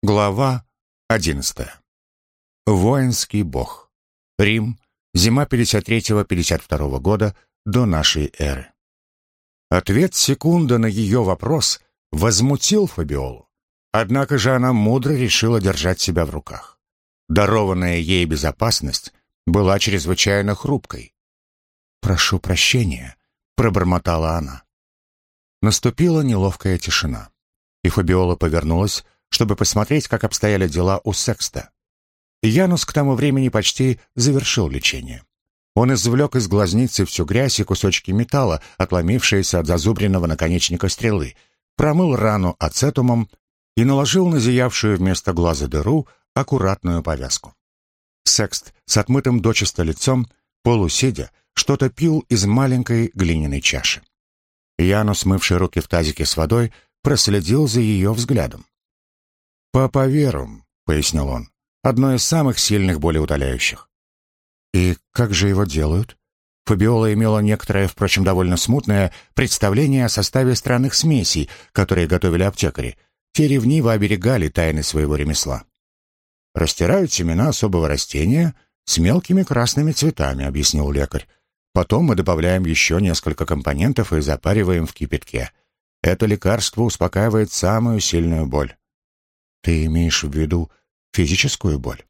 Глава 11. Воинский бог. Рим. Зима 53-52 года до нашей эры. Ответ секунда на ее вопрос возмутил Фабиолу. Однако же она мудро решила держать себя в руках. Дарованная ей безопасность была чрезвычайно хрупкой. «Прошу прощения», — пробормотала она. Наступила неловкая тишина, и Фабиола повернулась, чтобы посмотреть, как обстояли дела у Секста. Янус к тому времени почти завершил лечение. Он извлек из глазницы всю грязь и кусочки металла, отломившиеся от зазубренного наконечника стрелы, промыл рану ацетумом и наложил на зиявшую вместо глаза дыру аккуратную повязку. Секст с отмытым дочисто лицом, полусидя, что-то пил из маленькой глиняной чаши. Янус, мывший руки в тазике с водой, проследил за ее взглядом. «Папаверум», — пояснил он, — «одно из самых сильных болеутоляющих». «И как же его делают?» Фабиола имела некоторое, впрочем, довольно смутное представление о составе странных смесей, которые готовили аптекари. Те ревниво оберегали тайны своего ремесла. «Растирают семена особого растения с мелкими красными цветами», — объяснил лекарь. «Потом мы добавляем еще несколько компонентов и запариваем в кипятке. Это лекарство успокаивает самую сильную боль. Ты имеешь в виду физическую боль?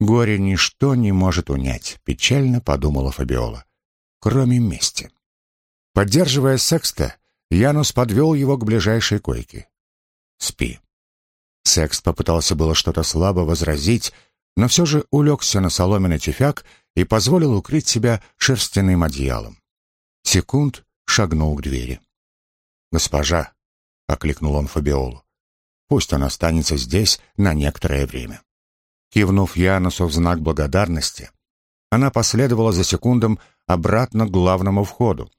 Горе ничто не может унять, печально подумала Фабиола, кроме мести. Поддерживая секста, Янус подвел его к ближайшей койке. «Спи». Секст попытался было что-то слабо возразить, но все же улегся на соломенный тюфяк и позволил укрыть себя шерстяным одеялом. Секунд шагнул к двери. «Госпожа», — окликнул он Фабиолу, — «пусть он останется здесь на некоторое время». Кивнув Янусу в знак благодарности, она последовала за секундом обратно к главному входу,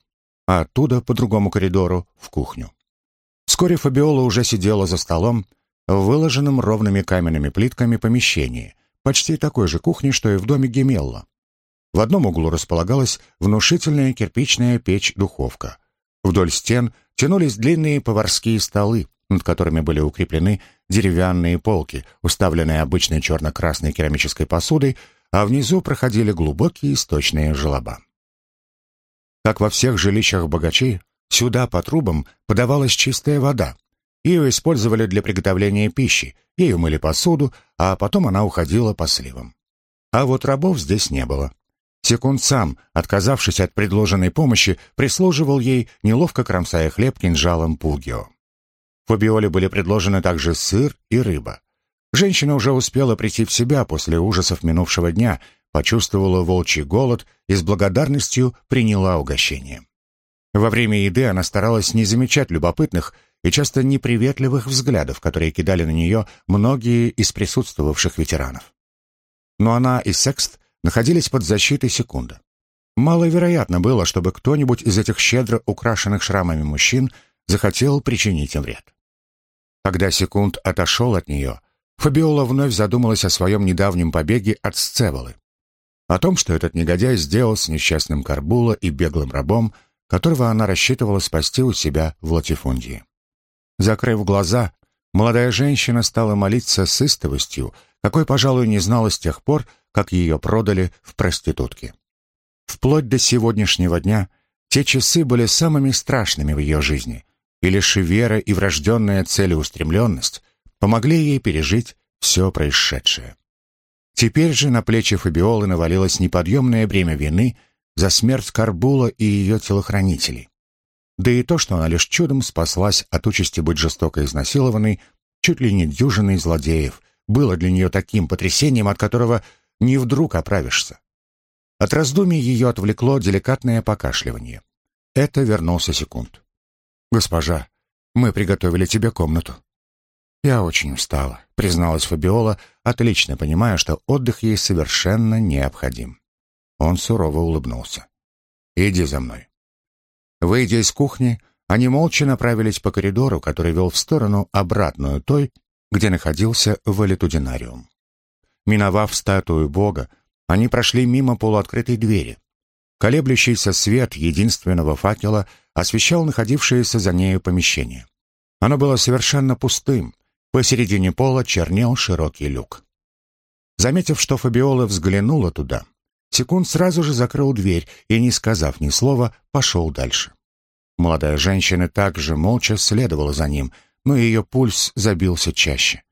а оттуда по другому коридору в кухню. Вскоре Фабиола уже сидела за столом в выложенном ровными каменными плитками помещении, почти такой же кухни, что и в доме Гемелла. В одном углу располагалась внушительная кирпичная печь-духовка. Вдоль стен тянулись длинные поварские столы, над которыми были укреплены деревянные полки, уставленные обычной черно-красной керамической посудой, а внизу проходили глубокие источные желоба. Как во всех жилищах богачей, сюда по трубам подавалась чистая вода. Ее использовали для приготовления пищи, ею мыли посуду, а потом она уходила по сливам. А вот рабов здесь не было. Секунд сам, отказавшись от предложенной помощи, прислуживал ей, неловко кромсая хлеб кинжалом Пугио. Фабиоле были предложены также сыр и рыба. Женщина уже успела прийти в себя после ужасов минувшего дня, почувствовала волчий голод и с благодарностью приняла угощение. Во время еды она старалась не замечать любопытных и часто неприветливых взглядов, которые кидали на нее многие из присутствовавших ветеранов. Но она и Секст находились под защитой секунды. Маловероятно было, чтобы кто-нибудь из этих щедро украшенных шрамами мужчин захотел причинить им вред. Когда секунд отошел от нее, Фабиола вновь задумалась о своем недавнем побеге от Сцеволы. О том, что этот негодяй сделал с несчастным Карбула и беглым рабом, которого она рассчитывала спасти у себя в Латифундии. Закрыв глаза, молодая женщина стала молиться с истовостью, какой, пожалуй, не знала с тех пор, как ее продали в проститутки. Вплоть до сегодняшнего дня те часы были самыми страшными в ее жизни, и лишь вера и врожденная целеустремленность помогли ей пережить все происшедшее. Теперь же на плечи Фабиолы навалилось неподъемное бремя вины за смерть Карбула и ее телохранителей. Да и то, что она лишь чудом спаслась от участи быть жестоко изнасилованной, чуть ли не дюжиной злодеев, было для нее таким потрясением, от которого не вдруг оправишься. От раздумий ее отвлекло деликатное покашливание. Это вернулся секунд. «Госпожа, мы приготовили тебе комнату». «Я очень устала», — призналась Фабиола, отлично понимая, что отдых ей совершенно необходим. Он сурово улыбнулся. «Иди за мной». Выйдя из кухни, они молча направились по коридору, который вел в сторону обратную той, где находился валетудинариум. Миновав статую Бога, они прошли мимо полуоткрытой двери. Колеблющийся свет единственного факела освещал находившееся за нею помещение. Оно было совершенно пустым, Посередине пола чернел широкий люк. Заметив, что Фабиола взглянула туда, Секунд сразу же закрыл дверь и, не сказав ни слова, пошел дальше. Молодая женщина также молча следовала за ним, но ее пульс забился чаще.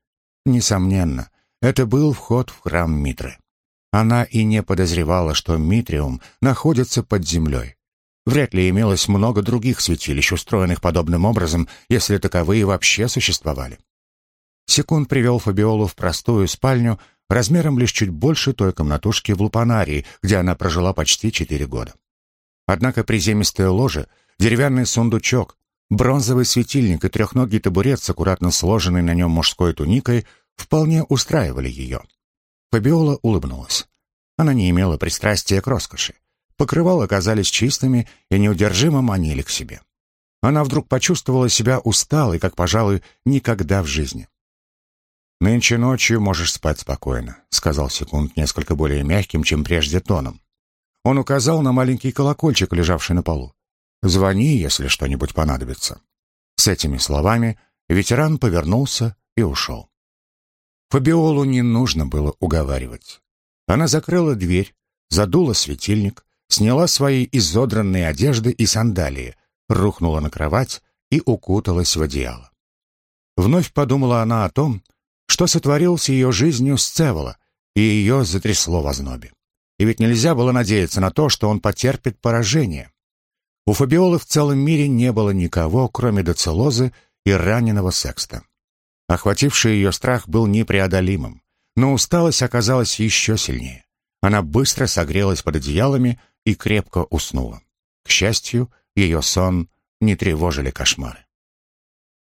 Несомненно, это был вход в храм Митры. Она и не подозревала, что Митриум находится под землей. Вряд ли имелось много других святилищ, устроенных подобным образом, если таковые вообще существовали. Секунд привел Фабиолу в простую спальню, размером лишь чуть больше той комнатушки в Лупанарии, где она прожила почти четыре года. Однако приземистое ложе, деревянный сундучок, бронзовый светильник и трехногий табурет с аккуратно сложенной на нем мужской туникой вполне устраивали ее. Фабиола улыбнулась. Она не имела пристрастия к роскоши. Покрывала казались чистыми и неудержимо манили к себе. Она вдруг почувствовала себя усталой, как, пожалуй, никогда в жизни. «Нынче ночью можешь спать спокойно», — сказал Секунд несколько более мягким, чем прежде тоном. Он указал на маленький колокольчик, лежавший на полу. «Звони, если что-нибудь понадобится». С этими словами ветеран повернулся и ушел. Фабиолу не нужно было уговаривать. Она закрыла дверь, задула светильник, сняла свои изодранные одежды и сандалии, рухнула на кровать и укуталась в одеяло. Вновь подумала она о том, что сотворил с ее жизнью Сцевола, и ее затрясло в ознобе. И ведь нельзя было надеяться на то, что он потерпит поражение. У Фабиолы в целом мире не было никого, кроме доцелозы и раненого секста. Охвативший ее страх был непреодолимым, но усталость оказалась еще сильнее. Она быстро согрелась под одеялами и крепко уснула. К счастью, ее сон не тревожили кошмары.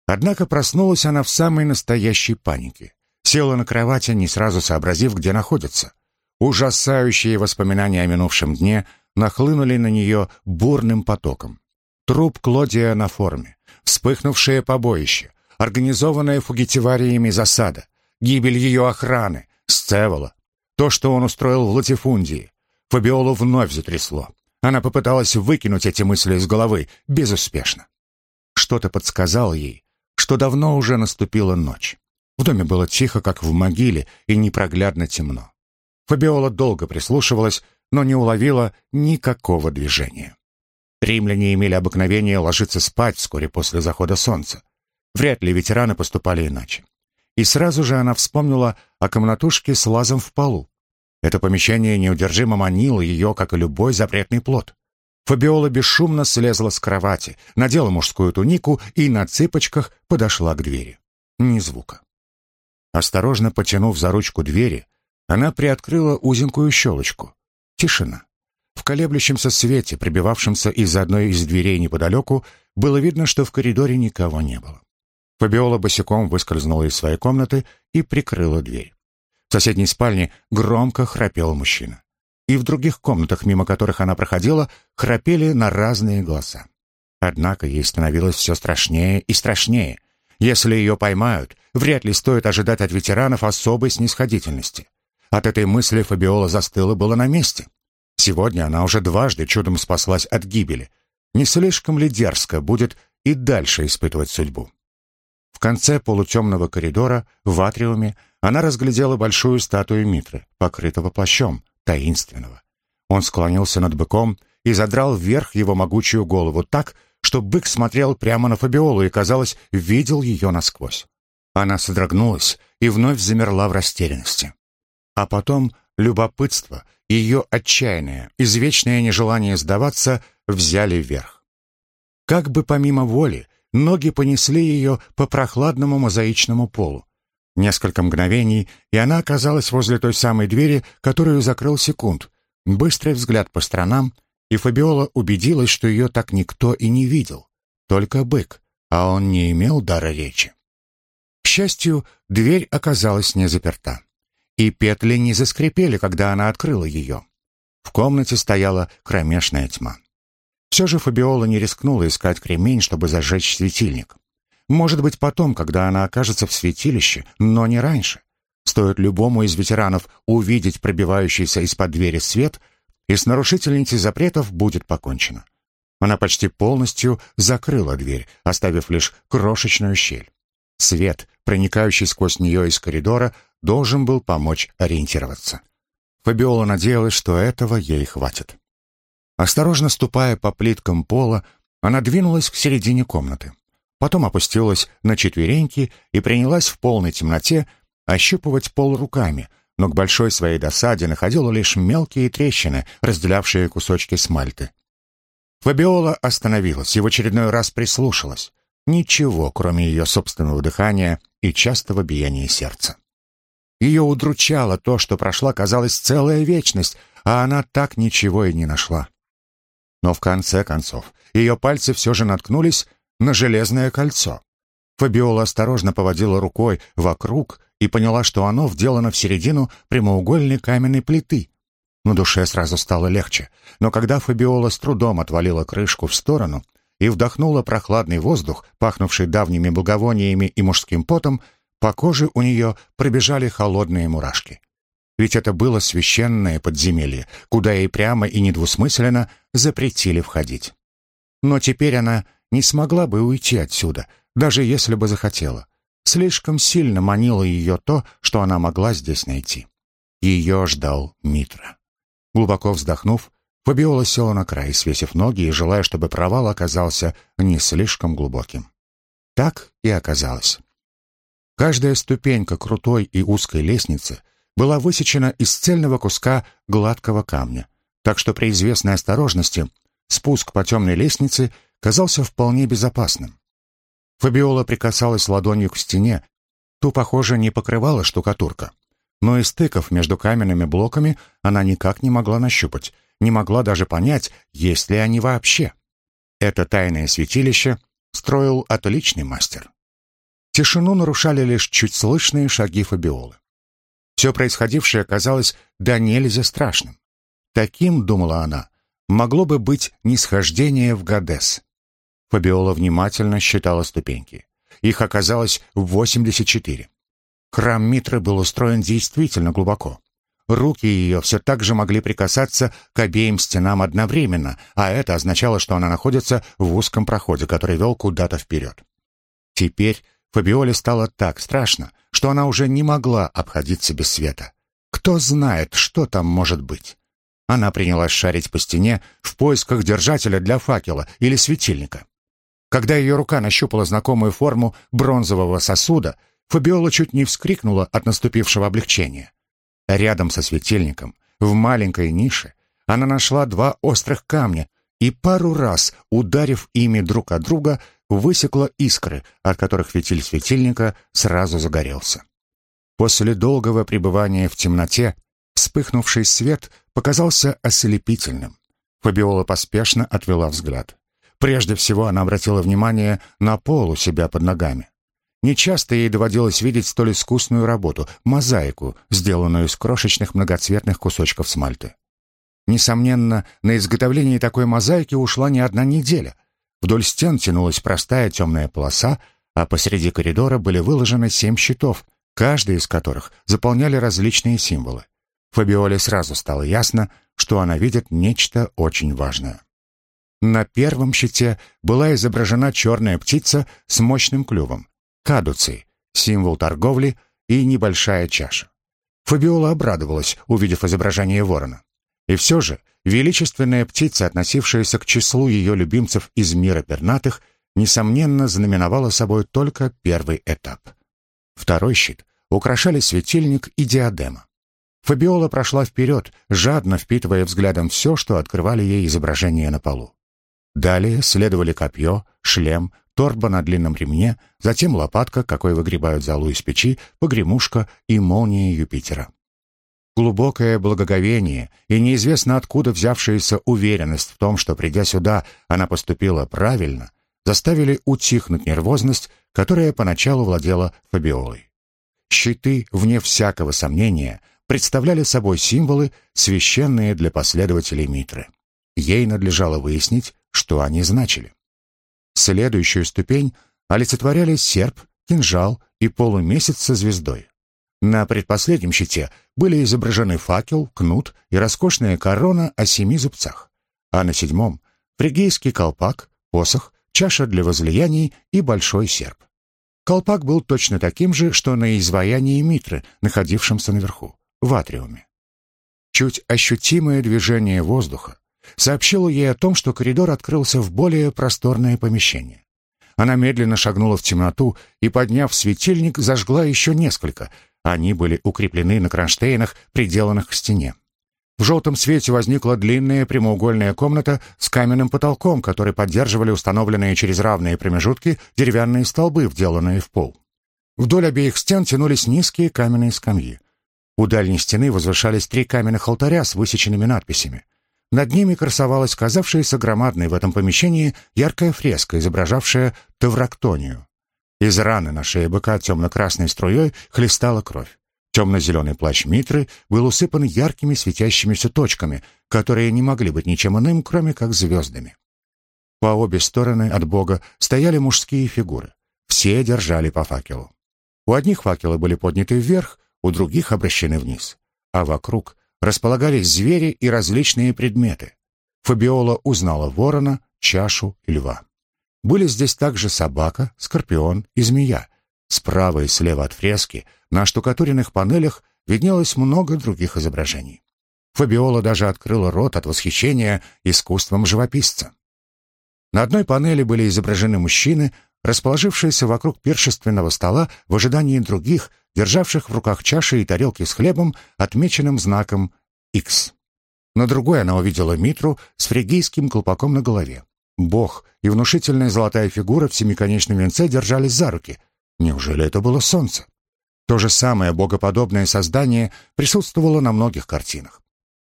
Однако проснулась она в самой настоящей панике. Села на кровати, не сразу сообразив, где находится. Ужасающие воспоминания о минувшем дне нахлынули на нее бурным потоком. Труп Клодия на форме, вспыхнувшее побоище, организованная фугитивариями засада, гибель ее охраны, Сцевола, то, что он устроил в Латифундии. Фабиолу вновь затрясло. Она попыталась выкинуть эти мысли из головы, безуспешно. Что-то подсказало ей, что давно уже наступила ночь. В доме было тихо, как в могиле, и непроглядно темно. Фабиола долго прислушивалась, но не уловила никакого движения. Римляне имели обыкновение ложиться спать вскоре после захода солнца. Вряд ли ветераны поступали иначе. И сразу же она вспомнила о комнатушке с лазом в полу. Это помещение неудержимо манило ее, как и любой запретный плод. Фабиола бесшумно слезла с кровати, надела мужскую тунику и на цыпочках подошла к двери. Ни звука. Осторожно потянув за ручку двери, она приоткрыла узенькую щелочку. Тишина. В колеблющемся свете, прибивавшемся из одной из дверей неподалеку, было видно, что в коридоре никого не было. Фабиола босиком выскользнула из своей комнаты и прикрыла дверь. В соседней спальне громко храпел мужчина. И в других комнатах, мимо которых она проходила, храпели на разные голоса. Однако ей становилось все страшнее и страшнее. Если ее поймают, вряд ли стоит ожидать от ветеранов особой снисходительности. От этой мысли Фабиола застыла было на месте. Сегодня она уже дважды чудом спаслась от гибели. Не слишком ли дерзко будет и дальше испытывать судьбу? В конце полутемного коридора, в атриуме, она разглядела большую статую Митры, покрытого плащом, таинственного. Он склонился над быком и задрал вверх его могучую голову так, что бык смотрел прямо на Фабиолу и, казалось, видел ее насквозь. Она содрогнулась и вновь замерла в растерянности. А потом любопытство, ее отчаянное, извечное нежелание сдаваться взяли вверх. Как бы помимо воли, ноги понесли ее по прохладному мозаичному полу. Несколько мгновений, и она оказалась возле той самой двери, которую закрыл секунд. Быстрый взгляд по сторонам — и Фабиола убедилась, что ее так никто и не видел, только бык, а он не имел дара речи. К счастью, дверь оказалась не заперта, и петли не заскрипели, когда она открыла ее. В комнате стояла кромешная тьма. Все же Фабиола не рискнула искать кремень, чтобы зажечь светильник. Может быть, потом, когда она окажется в святилище, но не раньше. Стоит любому из ветеранов увидеть пробивающийся из-под двери свет — и с нарушительницей запретов будет покончено. Она почти полностью закрыла дверь, оставив лишь крошечную щель. Свет, проникающий сквозь нее из коридора, должен был помочь ориентироваться. Фабиола надеялась, что этого ей хватит. Осторожно ступая по плиткам пола, она двинулась к середине комнаты. Потом опустилась на четвереньки и принялась в полной темноте ощупывать пол руками, но к большой своей досаде находила лишь мелкие трещины, разделявшие кусочки смальты. Фабиола остановилась и в очередной раз прислушалась. Ничего, кроме ее собственного дыхания и частого биения сердца. Ее удручало то, что прошла, казалось, целая вечность, а она так ничего и не нашла. Но в конце концов ее пальцы все же наткнулись на железное кольцо. Фабиола осторожно поводила рукой вокруг и поняла, что оно вделано в середину прямоугольной каменной плиты. На душе сразу стало легче, но когда Фабиола с трудом отвалила крышку в сторону и вдохнула прохладный воздух, пахнувший давними благовониями и мужским потом, по коже у нее пробежали холодные мурашки. Ведь это было священное подземелье, куда ей прямо и недвусмысленно запретили входить. Но теперь она не смогла бы уйти отсюда, даже если бы захотела. Слишком сильно манило ее то, что она могла здесь найти. Ее ждал Митра. Глубоко вздохнув, Фабиола села на край, свесив ноги и желая, чтобы провал оказался не слишком глубоким. Так и оказалось. Каждая ступенька крутой и узкой лестницы была высечена из цельного куска гладкого камня, так что при известной осторожности спуск по темной лестнице казался вполне безопасным. Фабиола прикасалась ладонью к стене, ту, похоже, не покрывала штукатурка. Но и стыков между каменными блоками она никак не могла нащупать, не могла даже понять, есть ли они вообще. Это тайное святилище строил отличный мастер. Тишину нарушали лишь чуть слышные шаги Фабиолы. Все происходившее казалось да нельзя страшным. Таким, думала она, могло бы быть нисхождение в Гадес. Фабиола внимательно считала ступеньки. Их оказалось 84. Храм Митры был устроен действительно глубоко. Руки ее все так же могли прикасаться к обеим стенам одновременно, а это означало, что она находится в узком проходе, который вел куда-то вперед. Теперь Фабиоле стало так страшно, что она уже не могла обходиться без света. Кто знает, что там может быть? Она принялась шарить по стене в поисках держателя для факела или светильника. Когда ее рука нащупала знакомую форму бронзового сосуда, Фабиола чуть не вскрикнула от наступившего облегчения. Рядом со светильником, в маленькой нише, она нашла два острых камня и пару раз, ударив ими друг от друга, высекла искры, от которых фитиль светильника сразу загорелся. После долгого пребывания в темноте вспыхнувший свет показался ослепительным. Фабиола поспешно отвела взгляд. Прежде всего она обратила внимание на пол у себя под ногами. Нечасто ей доводилось видеть столь искусную работу — мозаику, сделанную из крошечных многоцветных кусочков смальты. Несомненно, на изготовление такой мозаики ушла не одна неделя. Вдоль стен тянулась простая темная полоса, а посреди коридора были выложены семь щитов, каждый из которых заполняли различные символы. Фабиоле сразу стало ясно, что она видит нечто очень важное. На первом щите была изображена черная птица с мощным клювом, кадуций, символ торговли и небольшая чаша. Фабиола обрадовалась, увидев изображение ворона. И все же величественная птица, относившаяся к числу ее любимцев из мира пернатых, несомненно знаменовала собой только первый этап. Второй щит украшали светильник и диадема. Фабиола прошла вперед, жадно впитывая взглядом все, что открывали ей изображения на полу. Далее следовали копье, шлем, торба на длинном ремне, затем лопатка, какой выгребают залу из печи, погремушка и молния Юпитера. Глубокое благоговение и неизвестно откуда взявшаяся уверенность в том, что, придя сюда, она поступила правильно, заставили утихнуть нервозность, которая поначалу владела Фабиолой. Щиты, вне всякого сомнения, представляли собой символы, священные для последователей Митры. Ей надлежало выяснить, что они значили. Следующую ступень олицетворяли серп, кинжал и полумесяц со звездой. На предпоследнем щите были изображены факел, кнут и роскошная корона о семи зубцах, а на седьмом — фригийский колпак, посох, чаша для возлияний и большой серп. Колпак был точно таким же, что на изваянии Митры, находившемся наверху, в атриуме. Чуть ощутимое движение воздуха сообщило ей о том, что коридор открылся в более просторное помещение. Она медленно шагнула в темноту и, подняв светильник, зажгла еще несколько. Они были укреплены на кронштейнах, приделанных к стене. В желтом свете возникла длинная прямоугольная комната с каменным потолком, который поддерживали установленные через равные промежутки деревянные столбы, вделанные в пол. Вдоль обеих стен тянулись низкие каменные скамьи. У дальней стены возвышались три каменных алтаря с высеченными надписями. Над ними красовалась казавшаяся громадной в этом помещении яркая фреска, изображавшая Таврактонию. Из раны на шее быка темно-красной струей хлестала кровь. Темно-зеленый плащ Митры был усыпан яркими светящимися точками, которые не могли быть ничем иным, кроме как звездами. По обе стороны от Бога стояли мужские фигуры. Все держали по факелу. У одних факелы были подняты вверх, у других обращены вниз. А вокруг располагались звери и различные предметы. Фабиола узнала ворона, чашу и льва. Были здесь также собака, скорпион и змея. Справа и слева от фрески на штукатуренных панелях виднелось много других изображений. Фабиола даже открыла рот от восхищения искусством живописца. На одной панели были изображены мужчины, расположившиеся вокруг пиршественного стола в ожидании других, державших в руках чаши и тарелки с хлебом, отмеченным знаком X. На другой она увидела Митру с фригийским колпаком на голове. Бог и внушительная золотая фигура в семиконечном венце держались за руки. Неужели это было солнце? То же самое богоподобное создание присутствовало на многих картинах.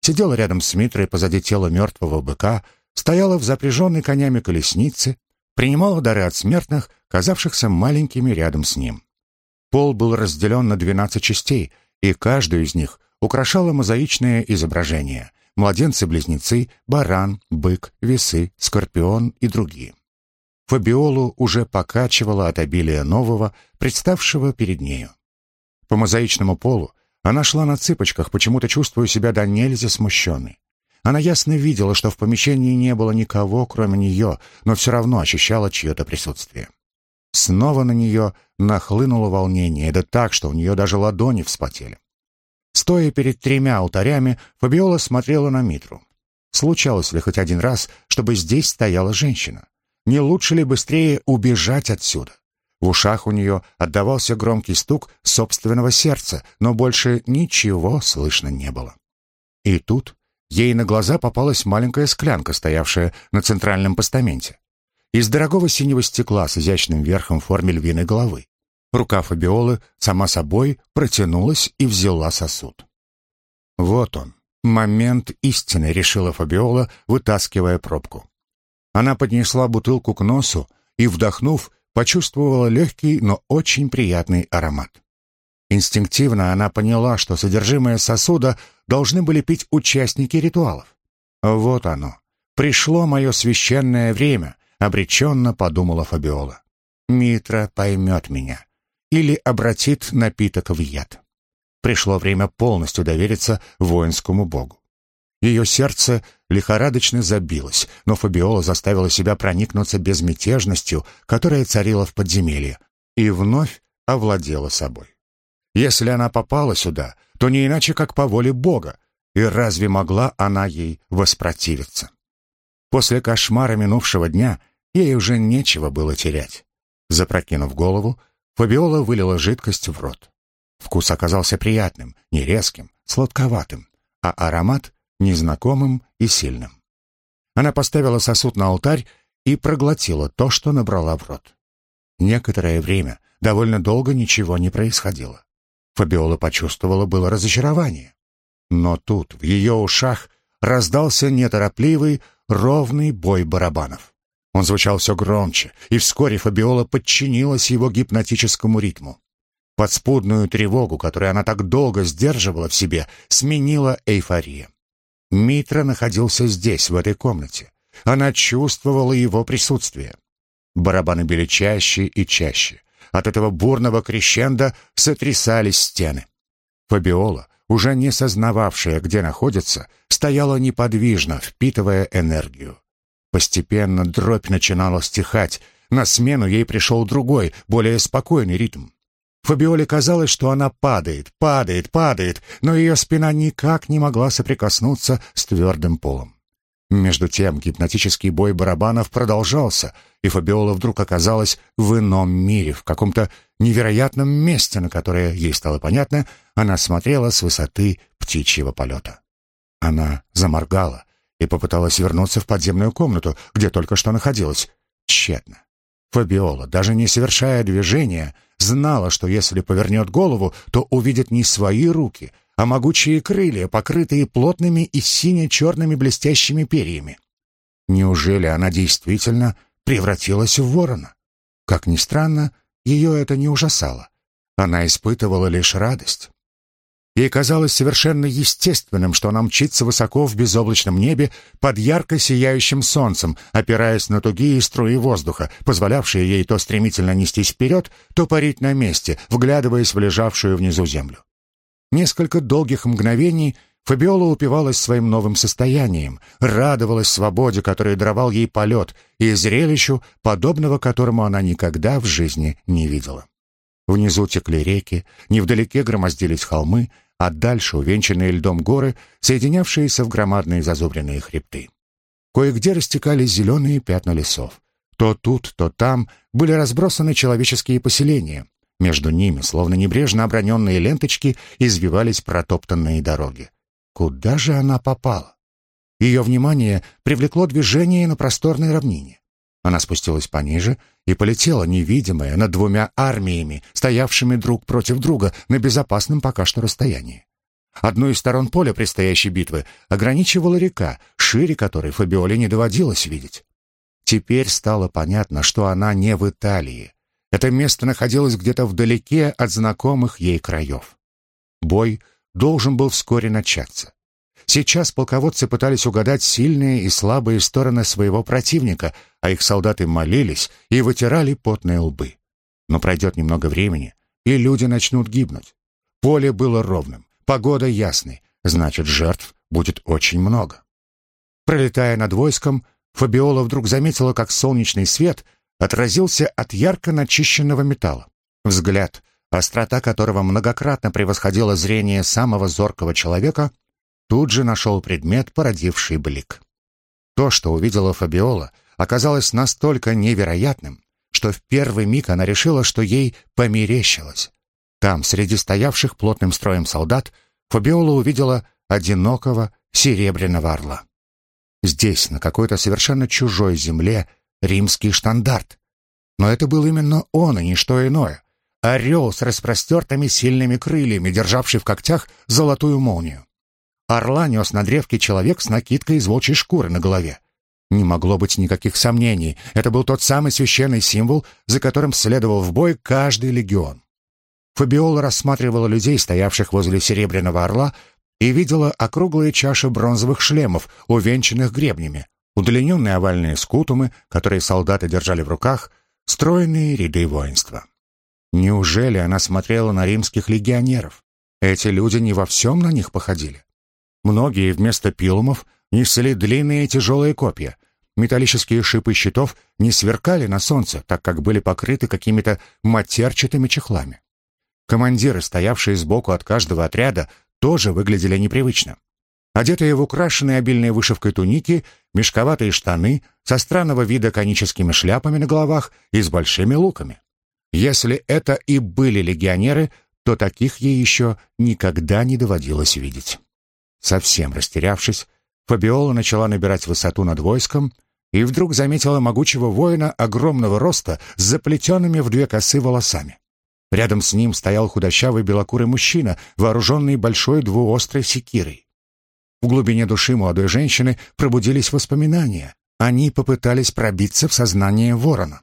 Сидела рядом с Митрой позади тела мертвого быка, стояла в запряженной конями колеснице, принимала дары от смертных, казавшихся маленькими рядом с ним. Пол был разделен на двенадцать частей, и каждую из них украшало мозаичное изображение — младенцы-близнецы, баран, бык, весы, скорпион и другие. Фабиолу уже покачивало от обилия нового, представшего перед нею. По мозаичному полу она шла на цыпочках, почему-то чувствуя себя до нельзя смущенной. Она ясно видела, что в помещении не было никого, кроме нее, но все равно ощущала чье-то присутствие. Снова на нее нахлынуло волнение, да так, что у нее даже ладони вспотели. Стоя перед тремя алтарями, Фабиола смотрела на Митру. Случалось ли хоть один раз, чтобы здесь стояла женщина? Не лучше ли быстрее убежать отсюда? В ушах у нее отдавался громкий стук собственного сердца, но больше ничего слышно не было. И тут ей на глаза попалась маленькая склянка, стоявшая на центральном постаменте. Из дорогого синего стекла с изящным верхом в форме львиной головы. Рука Фабиолы сама собой протянулась и взяла сосуд. Вот он, момент истины, решила Фабиола, вытаскивая пробку. Она поднесла бутылку к носу и, вдохнув, почувствовала легкий, но очень приятный аромат. Инстинктивно она поняла, что содержимое сосуда должны были пить участники ритуалов. Вот оно. Пришло мое священное время, обреченно подумала Фабиола. Митра поймет меня или обратит напиток в яд. Пришло время полностью довериться воинскому богу. Ее сердце лихорадочно забилось, но Фабиола заставила себя проникнуться безмятежностью, которая царила в подземелье, и вновь овладела собой. Если она попала сюда, то не иначе, как по воле Бога, и разве могла она ей воспротивиться? После кошмара минувшего дня ей уже нечего было терять. Запрокинув голову, Фабиола вылила жидкость в рот. Вкус оказался приятным, не резким, сладковатым, а аромат незнакомым и сильным. Она поставила сосуд на алтарь и проглотила то, что набрала в рот. Некоторое время, довольно долго ничего не происходило. Фабиола почувствовала было разочарование. Но тут в ее ушах раздался неторопливый, ровный бой барабанов. Он звучал все громче, и вскоре Фабиола подчинилась его гипнотическому ритму. Подспудную тревогу, которую она так долго сдерживала в себе, сменила эйфория. Митра находился здесь, в этой комнате. Она чувствовала его присутствие. Барабаны били чаще и чаще. От этого бурного крещенда сотрясались стены. Фабиола, уже не сознававшая, где находится, стояла неподвижно, впитывая энергию. Постепенно дробь начинала стихать, На смену ей пришел другой, более спокойный ритм. Фабиоле казалось, что она падает, падает, падает, но ее спина никак не могла соприкоснуться с твердым полом. Между тем гипнотический бой барабанов продолжался, и Фабиола вдруг оказалась в ином мире, в каком-то невероятном месте, на которое, ей стало понятно, она смотрела с высоты птичьего полета. Она заморгала и попыталась вернуться в подземную комнату, где только что находилась. Тщетно. Фабиола, даже не совершая движения, знала, что если повернет голову, то увидит не свои руки, а могучие крылья, покрытые плотными и сине-черными блестящими перьями. Неужели она действительно превратилась в ворона? Как ни странно, ее это не ужасало. Она испытывала лишь радость. Ей казалось совершенно естественным, что она мчится высоко в безоблачном небе под ярко сияющим солнцем, опираясь на тугие струи воздуха, позволявшие ей то стремительно нестись вперед, то парить на месте, вглядываясь в лежавшую внизу землю. Несколько долгих мгновений Фабиола упивалась своим новым состоянием, радовалась свободе, которую даровал ей полет, и зрелищу, подобного которому она никогда в жизни не видела. Внизу текли реки, невдалеке громоздились холмы, а дальше увенчанные льдом горы, соединявшиеся в громадные зазубренные хребты. Кое-где растекались зеленые пятна лесов. То тут, то там были разбросаны человеческие поселения. Между ними, словно небрежно оброненные ленточки, извивались протоптанные дороги. Куда же она попала? Ее внимание привлекло движение на просторной равнине. Она спустилась пониже и полетела, невидимая, над двумя армиями, стоявшими друг против друга на безопасном пока что расстоянии. Одну из сторон поля предстоящей битвы ограничивала река, шире которой Фабиоле не доводилось видеть. Теперь стало понятно, что она не в Италии. Это место находилось где-то вдалеке от знакомых ей краев. Бой должен был вскоре начаться. Сейчас полководцы пытались угадать сильные и слабые стороны своего противника, а их солдаты молились и вытирали потные лбы. Но пройдет немного времени, и люди начнут гибнуть. Поле было ровным, погода ясной, значит, жертв будет очень много. Пролетая над войском, Фабиола вдруг заметила, как солнечный свет отразился от ярко начищенного металла. Взгляд, острота которого многократно превосходила зрение самого зоркого человека, тут же нашел предмет, породивший блик. То, что увидела Фабиола, оказалось настолько невероятным, что в первый миг она решила, что ей померещилось. Там, среди стоявших плотным строем солдат, Фабиола увидела одинокого серебряного орла. Здесь, на какой-то совершенно чужой земле, римский штандарт. Но это был именно он, и ничто иное. Орел с распростертыми сильными крыльями, державший в когтях золотую молнию. Орла нес на древке человек с накидкой из волчьей шкуры на голове. Не могло быть никаких сомнений. Это был тот самый священный символ, за которым следовал в бой каждый легион. Фабиола рассматривала людей, стоявших возле серебряного орла, и видела округлые чаши бронзовых шлемов, увенчанных гребнями, удлиненные овальные скутумы, которые солдаты держали в руках, стройные ряды воинства. Неужели она смотрела на римских легионеров? Эти люди не во всем на них походили. Многие вместо пилумов несли длинные тяжелые копья. Металлические шипы щитов не сверкали на солнце, так как были покрыты какими-то матерчатыми чехлами. Командиры, стоявшие сбоку от каждого отряда, тоже выглядели непривычно. Одетые в украшенные обильной вышивкой туники, мешковатые штаны, со странного вида коническими шляпами на головах и с большими луками. Если это и были легионеры, то таких ей еще никогда не доводилось видеть. Совсем растерявшись, Фабиола начала набирать высоту над войском и вдруг заметила могучего воина огромного роста с заплетенными в две косы волосами. Рядом с ним стоял худощавый белокурый мужчина, вооруженный большой двуострой секирой. В глубине души молодой женщины пробудились воспоминания. Они попытались пробиться в сознание ворона.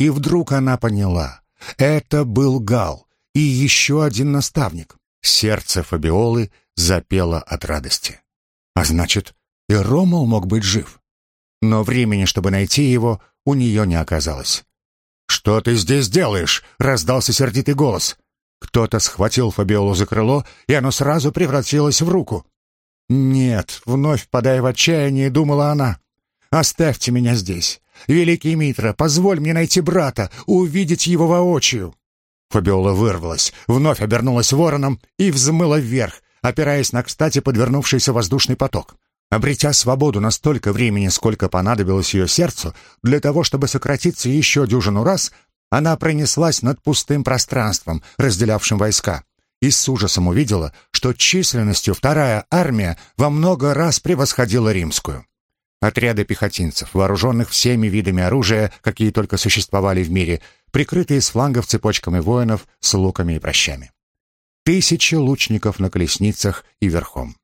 И вдруг она поняла. Это был Гал и еще один наставник. Сердце Фабиолы запела от радости. А значит, и Ромул мог быть жив. Но времени, чтобы найти его, у нее не оказалось. «Что ты здесь делаешь?» — раздался сердитый голос. Кто-то схватил Фабиолу за крыло, и оно сразу превратилось в руку. «Нет», — вновь впадая в отчаяние, думала она. «Оставьте меня здесь. Великий Митра, позволь мне найти брата, увидеть его воочию!» Фабиола вырвалась, вновь обернулась вороном и взмыла вверх, опираясь на кстати подвернувшийся воздушный поток. Обретя свободу на столько времени, сколько понадобилось ее сердцу, для того, чтобы сократиться еще дюжину раз, она пронеслась над пустым пространством, разделявшим войска, и с ужасом увидела, что численностью вторая армия во много раз превосходила римскую. Отряды пехотинцев, вооруженных всеми видами оружия, какие только существовали в мире, прикрытые с флангов цепочками воинов с луками и прощами. Тысячи лучников на колесницах и верхом.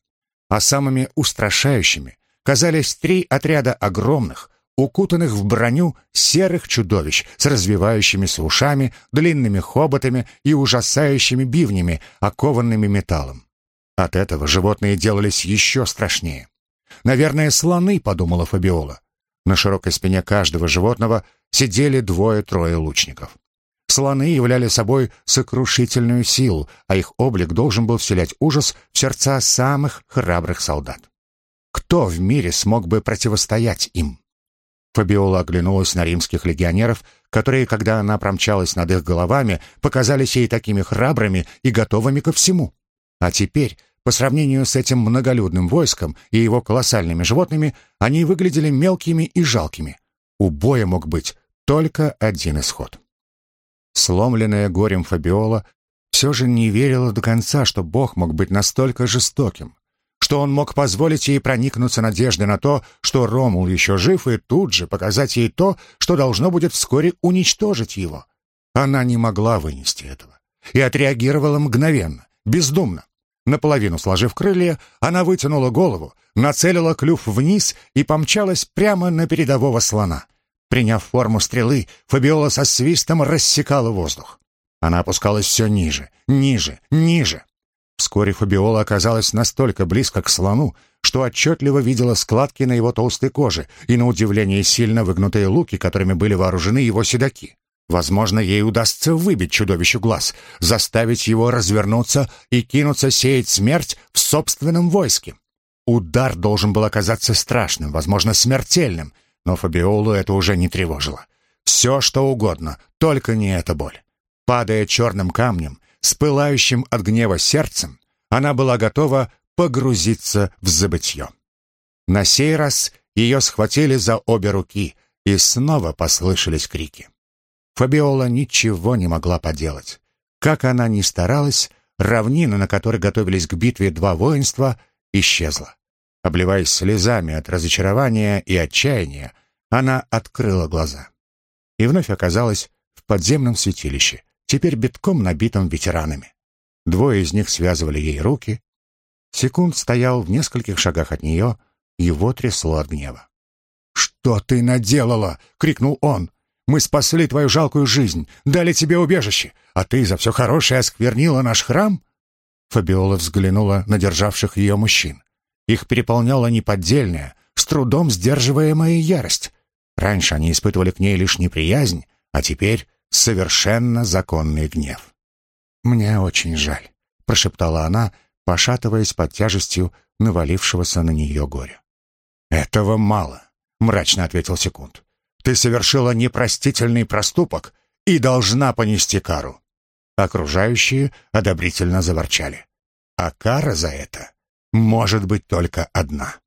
А самыми устрашающими казались три отряда огромных, укутанных в броню серых чудовищ с развивающимися ушами, длинными хоботами и ужасающими бивнями, окованными металлом. От этого животные делались еще страшнее. «Наверное, слоны», — подумала Фабиола. На широкой спине каждого животного сидели двое-трое лучников. Слоны являли собой сокрушительную силу, а их облик должен был вселять ужас в сердца самых храбрых солдат. Кто в мире смог бы противостоять им? Фабиола оглянулась на римских легионеров, которые, когда она промчалась над их головами, показались ей такими храбрыми и готовыми ко всему. А теперь, по сравнению с этим многолюдным войском и его колоссальными животными, они выглядели мелкими и жалкими. У боя мог быть только один исход. Сломленная горем Фабиола все же не верила до конца, что Бог мог быть настолько жестоким что он мог позволить ей проникнуться надеждой на то, что Ромул еще жив, и тут же показать ей то, что должно будет вскоре уничтожить его. Она не могла вынести этого и отреагировала мгновенно, бездумно. Наполовину сложив крылья, она вытянула голову, нацелила клюв вниз и помчалась прямо на передового слона. Приняв форму стрелы, Фабиола со свистом рассекала воздух. Она опускалась все ниже, ниже, ниже. Вскоре Фабиола оказалась настолько близко к слону, что отчетливо видела складки на его толстой коже и, на удивление, сильно выгнутые луки, которыми были вооружены его седаки. Возможно, ей удастся выбить чудовищу глаз, заставить его развернуться и кинуться сеять смерть в собственном войске. Удар должен был оказаться страшным, возможно, смертельным, но Фабиолу это уже не тревожило. Все, что угодно, только не эта боль. Падая черным камнем, с пылающим от гнева сердцем, она была готова погрузиться в забытье. На сей раз ее схватили за обе руки, и снова послышались крики. Фабиола ничего не могла поделать. Как она ни старалась, равнина, на которой готовились к битве два воинства, исчезла. Обливаясь слезами от разочарования и отчаяния, она открыла глаза. И вновь оказалась в подземном святилище, теперь битком набитым ветеранами. Двое из них связывали ей руки. Секунд стоял в нескольких шагах от нее, его трясло от гнева. «Что ты наделала?» — крикнул он. «Мы спасли твою жалкую жизнь, дали тебе убежище, а ты за все хорошее осквернила наш храм?» Фабиола взглянула на державших ее мужчин. Их переполняла неподдельная, с трудом сдерживаемая ярость. Раньше они испытывали к ней лишь неприязнь, а теперь совершенно законный гнев. «Мне очень жаль», — прошептала она, пошатываясь под тяжестью навалившегося на нее горя. «Этого мало», — мрачно ответил Секунд. «Ты совершила непростительный проступок и должна понести кару». Окружающие одобрительно заворчали. «А кара за это может быть только одна».